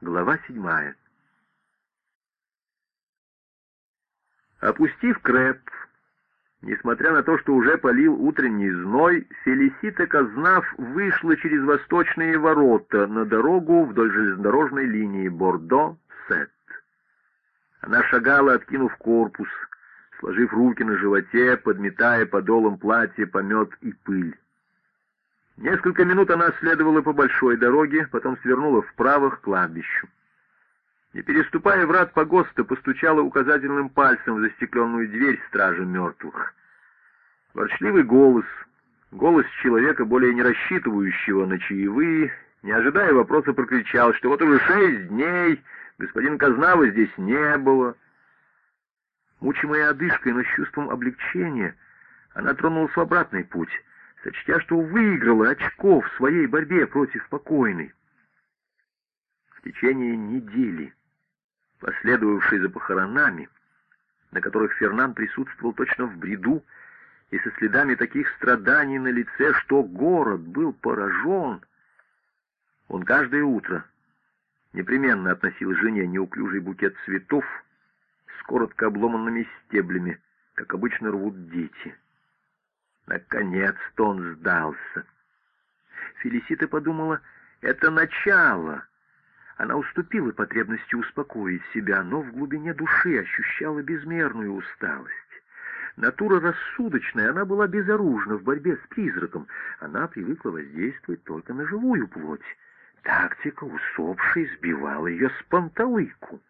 Глава седьмая. Опустив крэп, несмотря на то, что уже полил утренний зной, Фелисита Казнав вышла через восточные ворота на дорогу вдоль железнодорожной линии Бордо-Сет. Она шагала, откинув корпус, сложив руки на животе, подметая подолом платья помет и пыль. Несколько минут она следовала по большой дороге, потом свернула вправо к кладбищу. Не переступая врат погоста, постучала указательным пальцем в застекленную дверь стражи мертвых. Ворчливый голос, голос человека, более не рассчитывающего на чаевые, не ожидая вопроса, прокричал, что вот уже шесть дней господин Казнава здесь не было. Мучимая одышкой, но с чувством облегчения, она тронулась в обратный путь — сочтя, что выиграла очков в своей борьбе против покойной. В течение недели, последовавшей за похоронами, на которых Фернан присутствовал точно в бреду, и со следами таких страданий на лице, что город был поражен, он каждое утро непременно относил жене неуклюжий букет цветов с коротко обломанными стеблями, как обычно рвут дети. Наконец-то он сдался. Фелисита подумала, это начало. Она уступила потребности успокоить себя, но в глубине души ощущала безмерную усталость. Натура рассудочная, она была безоружна в борьбе с призраком. Она привыкла воздействовать только на живую плоть. Тактика усопшей сбивала ее с панталыку.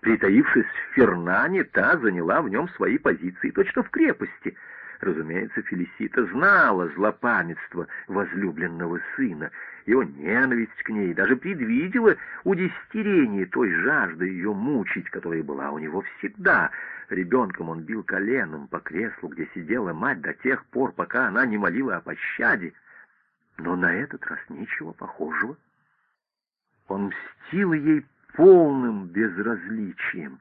Притаившись в Фернане, та заняла в нем свои позиции точно в крепости — Разумеется, Фелисита знала злопамятство возлюбленного сына, его ненависть к ней, даже предвидела удестерение той жажды ее мучить, которая была у него всегда. Ребенком он бил коленом по креслу, где сидела мать до тех пор, пока она не молила о пощаде. Но на этот раз ничего похожего. Он мстил ей полным безразличием,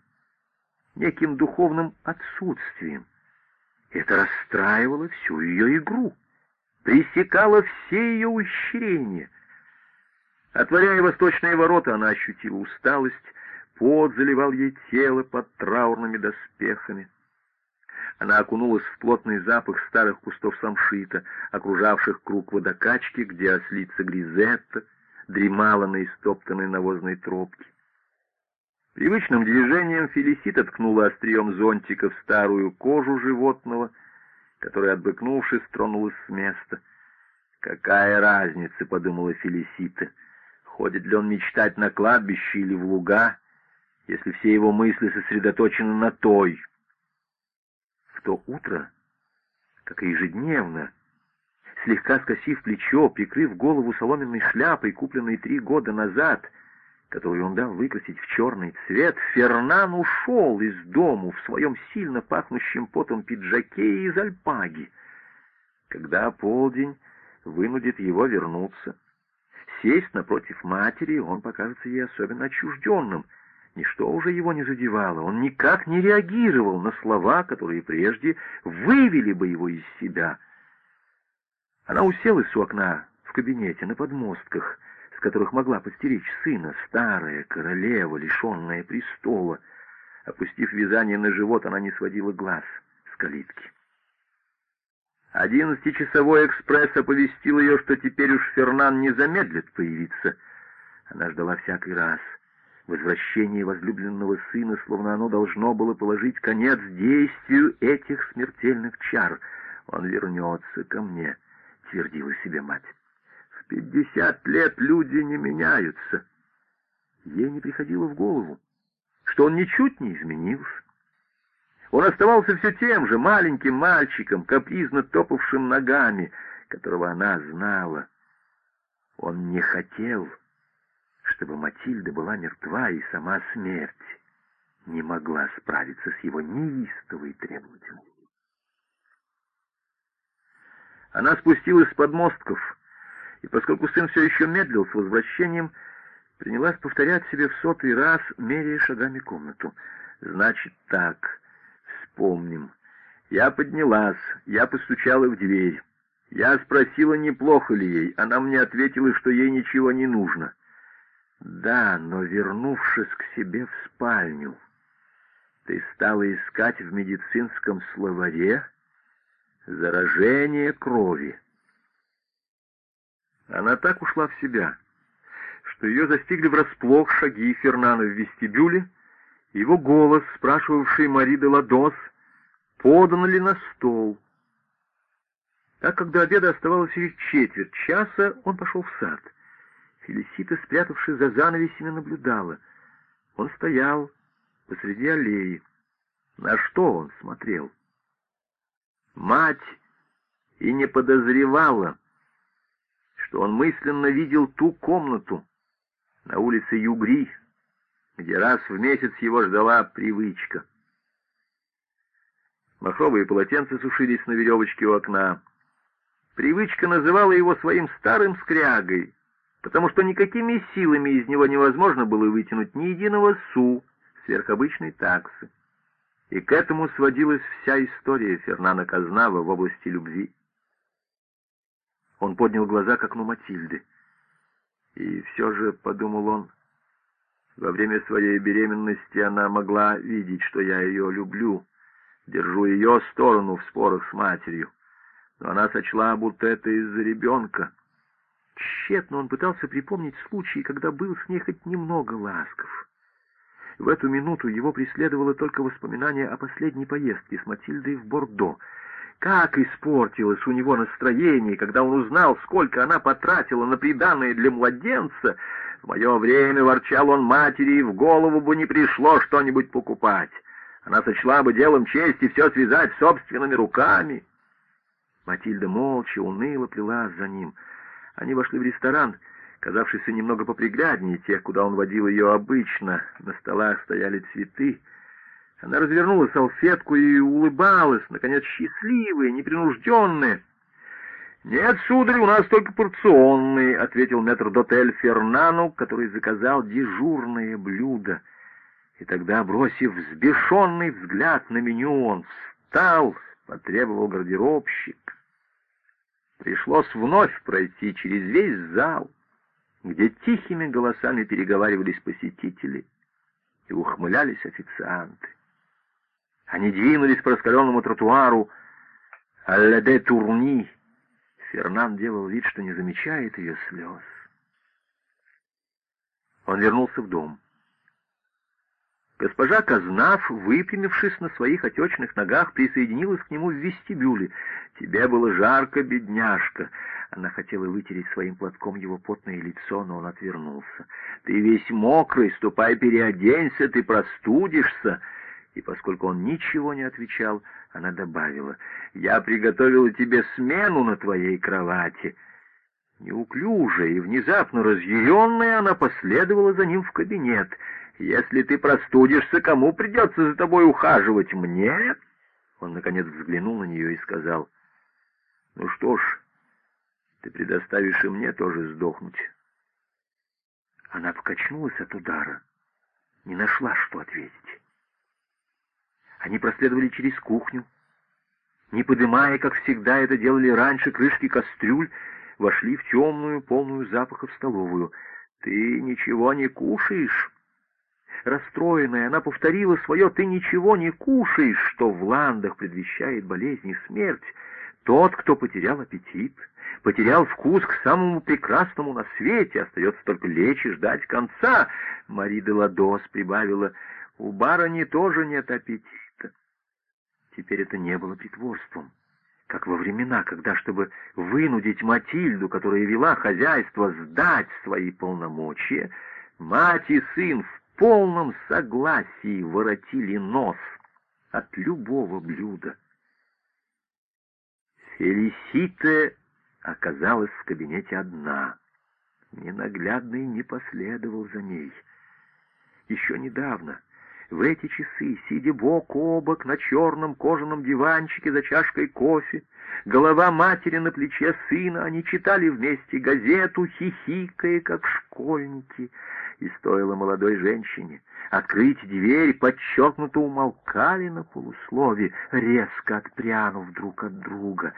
неким духовным отсутствием. Это расстраивало всю ее игру, пресекало все ее ущерения. Отворяя восточные ворота, она ощутила усталость, пот заливал ей тело под траурными доспехами. Она окунулась в плотный запах старых кустов самшита, окружавших круг водокачки, где ослица Гризетта дремала на истоптанной навозной тропке. Привычным движением Фелисита ткнула острием зонтика в старую кожу животного, которая, отбыкнувшись, тронулась с места. «Какая разница?» — подумала Фелисита. «Ходит ли он мечтать на кладбище или в луга, если все его мысли сосредоточены на той?» В то утро, как и ежедневно, слегка скосив плечо, прикрыв голову соломенной шляпой, купленной три года назад — которую он дал выкрасить в черный цвет, Фернан ушел из дому в своем сильно пахнущем потом пиджаке из альпаги. Когда полдень вынудит его вернуться, сесть напротив матери, он покажется ей особенно отчужденным. Ничто уже его не задевало, он никак не реагировал на слова, которые прежде вывели бы его из себя. Она уселась у окна в кабинете на подмостках, которых могла постеречь сына, старая королева, лишенная престола. Опустив вязание на живот, она не сводила глаз с калитки. Одиннадцатичасовой экспресс оповестил ее, что теперь уж Фернан не замедлит появиться. Она ждала всякий раз. Возвращение возлюбленного сына, словно оно должно было положить конец действию этих смертельных чар. «Он вернется ко мне», — твердила себе мать пятьдесят лет люди не меняются. Ей не приходило в голову, что он ничуть не изменился. Он оставался все тем же маленьким мальчиком, капризно топавшим ногами, которого она знала. Он не хотел, чтобы Матильда была мертва, и сама смерть не могла справиться с его неистовой требовательностью. Она спустилась с подмостков, и поскольку сын все еще медлил с возвращением, принялась повторять себе в сотый раз, меряя шагами комнату. «Значит так, вспомним. Я поднялась, я постучала в дверь. Я спросила, неплохо ли ей. Она мне ответила, что ей ничего не нужно. Да, но вернувшись к себе в спальню, ты стала искать в медицинском словаре заражение крови. Она так ушла в себя, что ее застигли врасплох шаги Фернана в вестибюле, его голос, спрашивавший Мари де Ладос, подан ли на стол. Так как до обеда оставалось еще четверть часа, он пошел в сад. Фелисита, спрятавшись за занавесями, наблюдала. Он стоял посреди аллеи. На что он смотрел? Мать и не подозревала, что он мысленно видел ту комнату на улице Югри, где раз в месяц его ждала привычка. Махровые полотенца сушились на веревочке у окна. Привычка называла его своим старым скрягой, потому что никакими силами из него невозможно было вытянуть ни единого су сверхобычной таксы. И к этому сводилась вся история Фернана Казнава в области любви. Он поднял глаза к окну Матильды. И все же, — подумал он, — во время своей беременности она могла видеть, что я ее люблю, держу ее сторону в спорах с матерью. Но она сочла, будто это из-за ребенка. Тщетно он пытался припомнить случаи, когда был с ней хоть немного ласков. В эту минуту его преследовало только воспоминание о последней поездке с Матильдой в Бордо. Как испортилось у него настроение, когда он узнал, сколько она потратила на приданное для младенца. В мое время, ворчал он матери, в голову бы не пришло что-нибудь покупать. Она сочла бы делом чести все связать собственными руками. Матильда молча, уныло плелась за ним. Они вошли в ресторан, казавшийся немного попригляднее тех, куда он водил ее обычно. На столах стояли цветы. Она развернула салфетку и улыбалась, наконец, счастливая, непринужденная. «Нет, сударь, у нас только порционные», — ответил метр-дотель Фернану, который заказал дежурное блюдо. И тогда, бросив взбешенный взгляд на меню, он встал, потребовал гардеробщик. Пришлось вновь пройти через весь зал, где тихими голосами переговаривались посетители и ухмылялись официанты. Они двинулись по раскаленному тротуару «Алле Турни». Фернан делал вид, что не замечает ее слез. Он вернулся в дом. Госпожа Казнав, выпрямившись на своих отечных ногах, присоединилась к нему в вестибюле. «Тебе было жарко, бедняжка!» Она хотела вытереть своим платком его потное лицо, но он отвернулся. «Ты весь мокрый, ступай переоденься, ты простудишься!» И поскольку он ничего не отвечал, она добавила, «Я приготовила тебе смену на твоей кровати». Неуклюжая и внезапно разъяренная, она последовала за ним в кабинет — если ты простудишься, кому придется за тобой ухаживать? Мне?» Он, наконец, взглянул на нее и сказал, «Ну что ж, ты предоставишь и мне тоже сдохнуть». Она покачнулась от удара, не нашла, что ответить. Они проследовали через кухню, не подымая, как всегда это делали раньше, крышки кастрюль, вошли в темную, полную запахов столовую. «Ты ничего не кушаешь?» Расстроенная, она повторила свое «ты ничего не кушаешь», что в ландах предвещает болезнь и смерть. Тот, кто потерял аппетит, потерял вкус к самому прекрасному на свете, остается только лечь и ждать конца. Мари де Ладос прибавила, у барыни тоже нет аппетита. Теперь это не было притворством как во времена, когда, чтобы вынудить Матильду, которая вела хозяйство, сдать свои полномочия, мать и сын в полном согласии воротили нос от любого блюда. Фелисите оказалась в кабинете одна. Ненаглядный не последовал за ней. Еще недавно, в эти часы, сидя бок о бок на черном кожаном диванчике за чашкой кофе, голова матери на плече сына, они читали вместе газету, хихикая, как школьники — и стоило молодой женщине открыть дверь, подчеркнуто умолкали на полуслове, резко отпрянув друг от друга.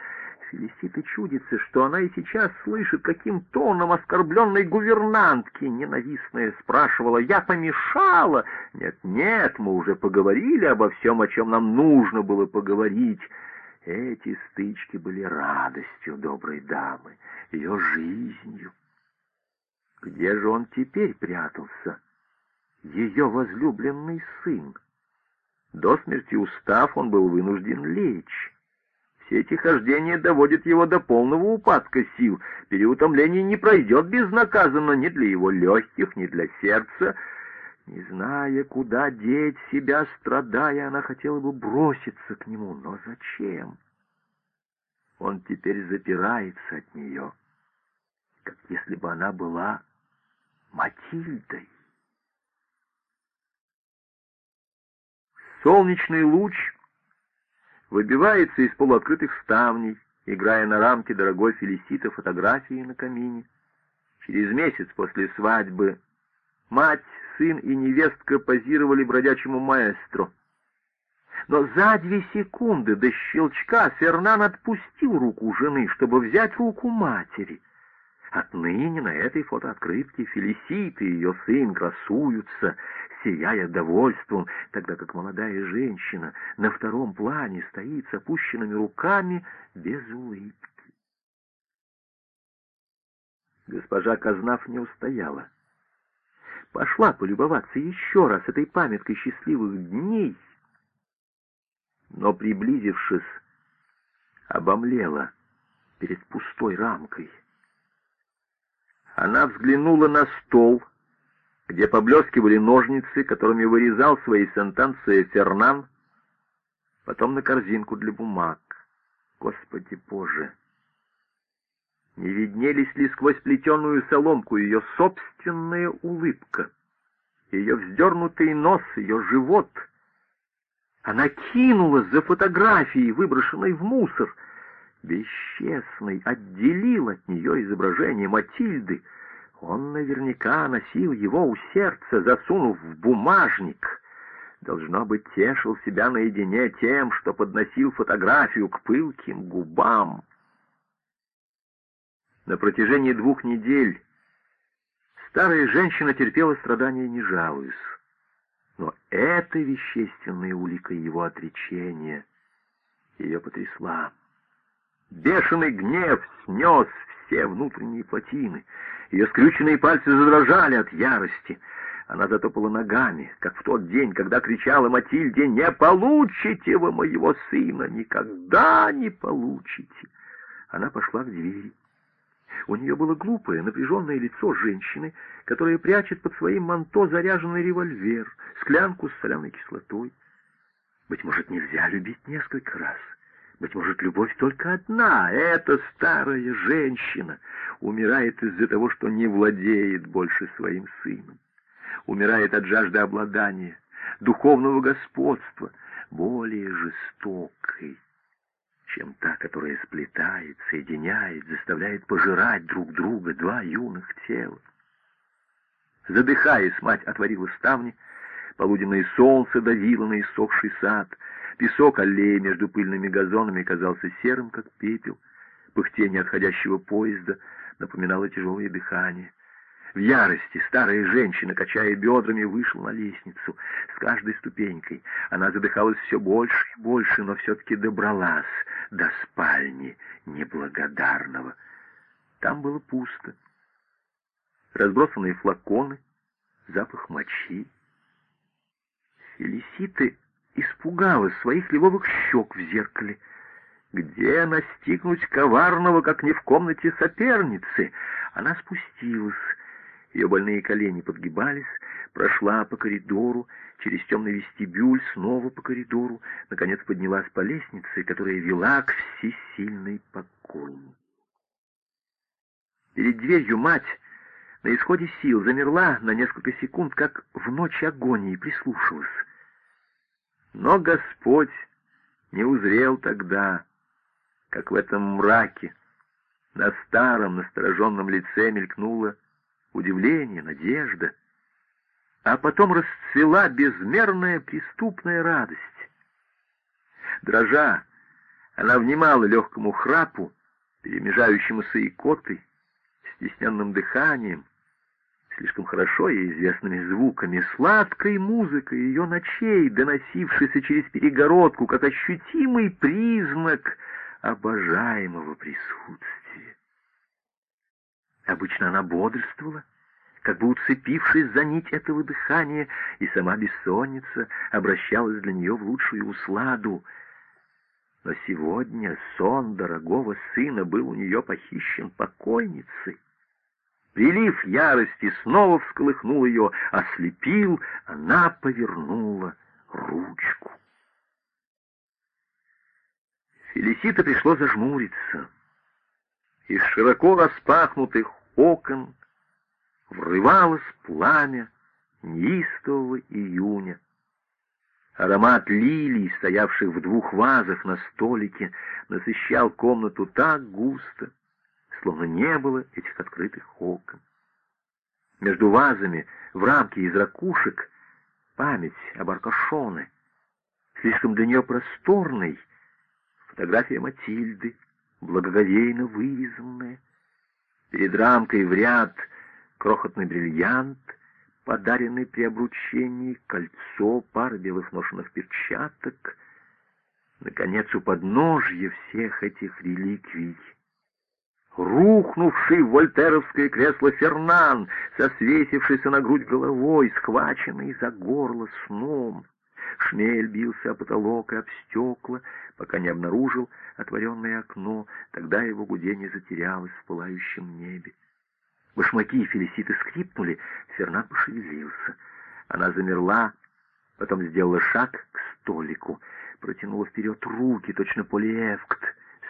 Фелиситы чудится, что она и сейчас слышит, каким тоном оскорбленной гувернантки ненавистная спрашивала «Я помешала?» «Нет, нет, мы уже поговорили обо всем, о чем нам нужно было поговорить». Эти стычки были радостью доброй дамы, ее жизнью. Где же он теперь прятался? Ее возлюбленный сын. До смерти устав, он был вынужден лечь. Все эти хождения доводят его до полного упадка сил. Переутомление не пройдет безнаказанно ни для его легких, ни для сердца. Не зная, куда деть себя, страдая, она хотела бы броситься к нему. Но зачем? Он теперь запирается от нее, как если бы она была Матильдой. Солнечный луч выбивается из полуоткрытых ставней, играя на рамке дорогой Фелисита фотографии на камине. Через месяц после свадьбы мать, сын и невестка позировали бродячему маэстро. Но за две секунды до щелчка Фернан отпустил руку жены, чтобы взять руку матери — Отныне на этой фотооткрытке Фелисит и ее сын красуются, сияя довольством, тогда как молодая женщина на втором плане стоит с опущенными руками без улыбки. Госпожа Казнав не устояла. Пошла полюбоваться еще раз этой памяткой счастливых дней, но, приблизившись, обомлела перед пустой рамкой — она взглянула на стол, где поблескивали ножницы, которыми вырезал свои сентенции Фернан, потом на корзинку для бумаг. Господи Боже! Не виднелись ли сквозь плетеную соломку ее собственная улыбка, ее вздернутый нос, ее живот? Она кинулась за фотографией, выброшенной в мусор — бесчестный, отделил от нее изображение Матильды. Он наверняка носил его у сердца, засунув в бумажник. Должно быть, тешил себя наедине тем, что подносил фотографию к пылким губам. На протяжении двух недель старая женщина терпела страдания, не жалуясь. Но эта вещественная улика его отречения ее потрясла. Бешеный гнев снес все внутренние плотины. Ее скрюченные пальцы задрожали от ярости. Она затопала ногами, как в тот день, когда кричала Матильде «Не получите вы моего сына! Никогда не получите!» Она пошла к двери. У нее было глупое, напряженное лицо женщины, которая прячет под своим манто заряженный револьвер, склянку с соляной кислотой. Быть может, нельзя любить несколько раз. Быть может, любовь только одна. Эта старая женщина умирает из-за того, что не владеет больше своим сыном. Умирает от жажды обладания, духовного господства, более жестокой, чем та, которая сплетает, соединяет, заставляет пожирать друг друга два юных тела. Задыхаясь, мать отворила ставни, полуденное солнце давило на иссохший сад — Песок аллеи между пыльными газонами казался серым, как пепел. Пыхтение отходящего поезда напоминало тяжелое дыхание. В ярости старая женщина, качая бедрами, вышла на лестницу. С каждой ступенькой она задыхалась все больше и больше, но все-таки добралась до спальни неблагодарного. Там было пусто. Разбросанные флаконы, запах мочи. Фелиситы испугалась своих лиловых щек в зеркале. Где настигнуть коварного, как не в комнате соперницы? Она спустилась. Ее больные колени подгибались, прошла по коридору, через темный вестибюль, снова по коридору, наконец поднялась по лестнице, которая вела к всесильной покойнице. Перед дверью мать на исходе сил замерла на несколько секунд, как в ночь агонии прислушалась. Но Господь не узрел тогда, как в этом мраке на старом настороженном лице мелькнуло удивление, надежда, а потом расцвела безмерная преступная радость. Дрожа, она внимала легкому храпу, перемежающемуся икотой, стесненным дыханием, слишком хорошо ей известными звуками, сладкой музыкой ее ночей, доносившейся через перегородку, как ощутимый признак обожаемого присутствия. Обычно она бодрствовала, как бы уцепившись за нить этого дыхания, и сама бессонница обращалась для нее в лучшую усладу. Но сегодня сон дорогого сына был у нее похищен покойницей. Прилив ярости снова всколыхнул ее, ослепил, она повернула ручку. Фелисита пришло зажмуриться. Из широко распахнутых окон врывалось пламя неистового июня. Аромат лилий, стоявших в двух вазах на столике, насыщал комнату так густо, словно не было этих открытых окон. Между вазами, в рамке из ракушек, память об Аркашоне, слишком для нее просторной, фотография Матильды, благоговейно вырезанная, перед рамкой в ряд — крохотный бриллиант, подаренный при обручении, кольцо, пара белых ношенных перчаток. Наконец, у подножья всех этих реликвий рухнувший в вольтеровское кресло Фернан, сосвесившийся на грудь головой, схваченный за горло сном. Шмель бился о потолок и об стекла, пока не обнаружил отворенное окно, тогда его гудение затерялось в пылающем небе. Башмаки Фелиситы скрипнули, Фернан пошевелился. Она замерла, потом сделала шаг к столику, протянула вперед руки, точно полиэвкт,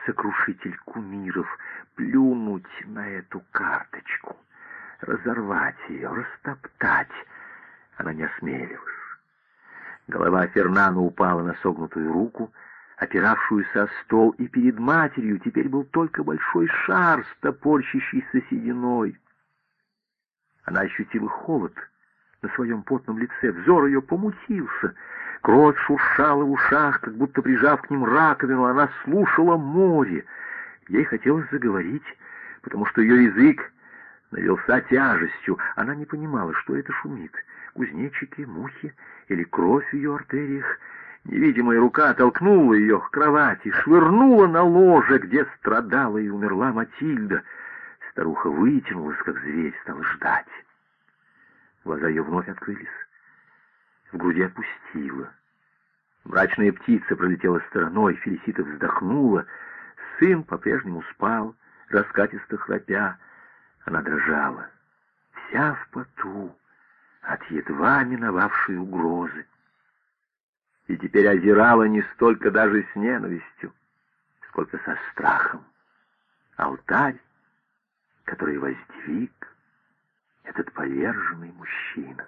сокрушитель кумиров, плюнуть на эту карточку, разорвать ее, растоптать. Она не осмеливалась. Голова Фернана упала на согнутую руку, опиравшуюся о стол, и перед матерью теперь был только большой шар с топорщащейся сединой. Она ощутила холод на своем потном лице, взор ее помутился, кровь шуршала в ушах, как будто прижав к ним раковину, она слушала море. Ей хотелось заговорить, потому что ее язык налился тяжестью. Она не понимала, что это шумит, кузнечики, мухи или кровь в ее артериях. Невидимая рука толкнула ее к кровати, швырнула на ложе, где страдала и умерла Матильда — Старуха вытянулась, как зверь, стала ждать. Глаза ее вновь открылись. В опустила. Мрачная птица пролетела стороной, Фелисита вздохнула. Сын по-прежнему спал, раскатисто храпя. Она дрожала, вся в поту, от едва миновавшей угрозы. И теперь озирала не столько даже с ненавистью, сколько со страхом. Алтарь который воздвиг этот поверженный мужчина.